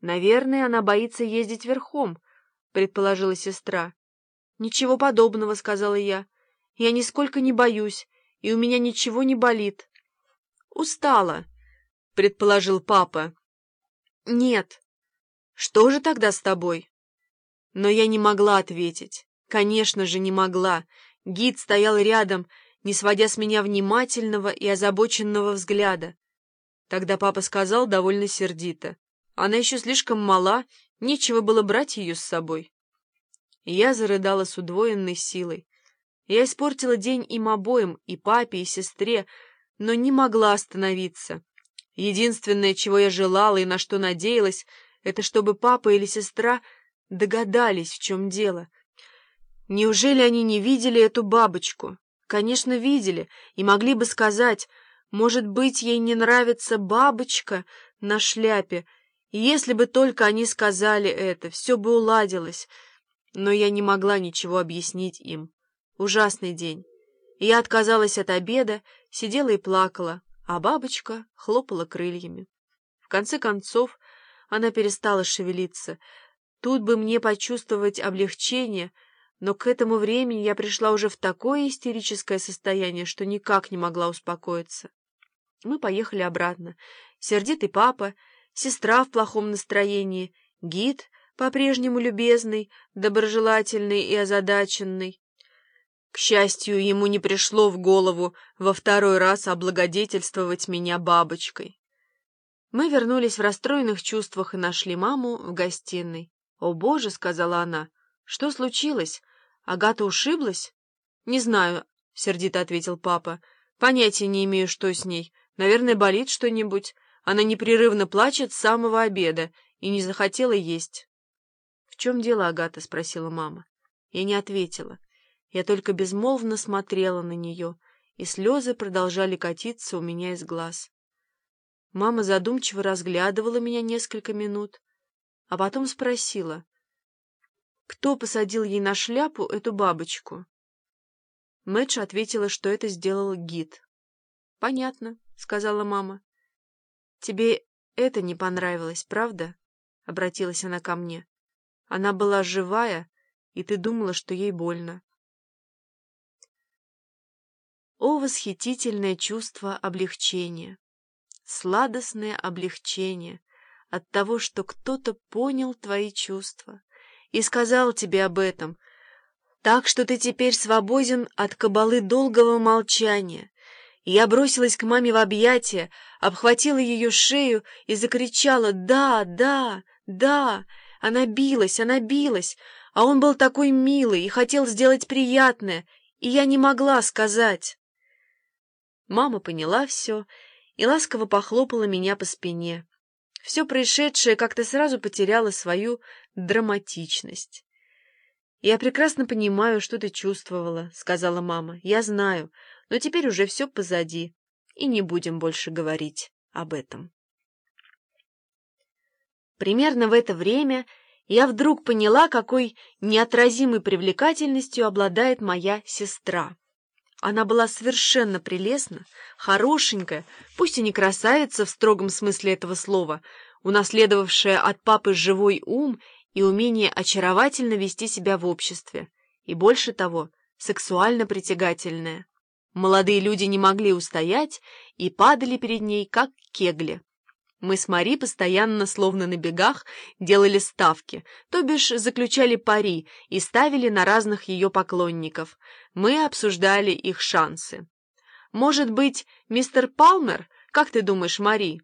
Наверное, она боится ездить верхом, предположила сестра. Ничего подобного, сказала я. Я нисколько не боюсь, и у меня ничего не болит. Устала, предположил папа. Нет. Что же тогда с тобой? Но я не могла ответить. Конечно же, не могла. Гид стоял рядом, не сводя с меня внимательного и озабоченного взгляда. Тогда папа сказал довольно сердито. Она еще слишком мала, нечего было брать ее с собой. Я зарыдала с удвоенной силой. Я испортила день им обоим, и папе, и сестре, но не могла остановиться. Единственное, чего я желала и на что надеялась, это чтобы папа или сестра догадались, в чем дело. Неужели они не видели эту бабочку? Конечно, видели, и могли бы сказать, может быть, ей не нравится бабочка на шляпе, если бы только они сказали это, все бы уладилось. Но я не могла ничего объяснить им. Ужасный день. Я отказалась от обеда, сидела и плакала, а бабочка хлопала крыльями. В конце концов, она перестала шевелиться. Тут бы мне почувствовать облегчение — но к этому времени я пришла уже в такое истерическое состояние, что никак не могла успокоиться. Мы поехали обратно. Сердитый папа, сестра в плохом настроении, гид, по-прежнему любезный, доброжелательный и озадаченный. К счастью, ему не пришло в голову во второй раз облагодетельствовать меня бабочкой. Мы вернулись в расстроенных чувствах и нашли маму в гостиной. «О, Боже!» — сказала она. «Что случилось? Агата ушиблась? Не знаю, — сердито ответил папа. Понятия не имею, что с ней. Наверное, болит что-нибудь. Она непрерывно плачет с самого обеда и не захотела есть. — В чем дело, Агата? — спросила мама. Я не ответила. Я только безмолвно смотрела на нее, и слезы продолжали катиться у меня из глаз. Мама задумчиво разглядывала меня несколько минут, а потом спросила — кто посадил ей на шляпу эту бабочку? Мэтч ответила, что это сделал гид. — Понятно, — сказала мама. — Тебе это не понравилось, правда? — обратилась она ко мне. Она была живая, и ты думала, что ей больно. О, восхитительное чувство облегчения! Сладостное облегчение от того, что кто-то понял твои чувства и сказал тебе об этом, так что ты теперь свободен от кабалы долгого молчания. Я бросилась к маме в объятия, обхватила ее шею и закричала «Да, да, да!» Она билась, она билась, а он был такой милый и хотел сделать приятное, и я не могла сказать. Мама поняла все и ласково похлопала меня по спине. Все происшедшее как-то сразу потеряло свою драматичность. «Я прекрасно понимаю, что ты чувствовала», — сказала мама. «Я знаю, но теперь уже все позади, и не будем больше говорить об этом». Примерно в это время я вдруг поняла, какой неотразимой привлекательностью обладает моя сестра. Она была совершенно прелестна, хорошенькая, пусть и не красавица в строгом смысле этого слова, унаследовавшая от папы живой ум и умение очаровательно вести себя в обществе, и больше того, сексуально притягательная. Молодые люди не могли устоять и падали перед ней, как кегли. Мы с Мари постоянно, словно на бегах, делали ставки, то бишь заключали пари и ставили на разных ее поклонников. Мы обсуждали их шансы. «Может быть, мистер Палмер, как ты думаешь, Мари?»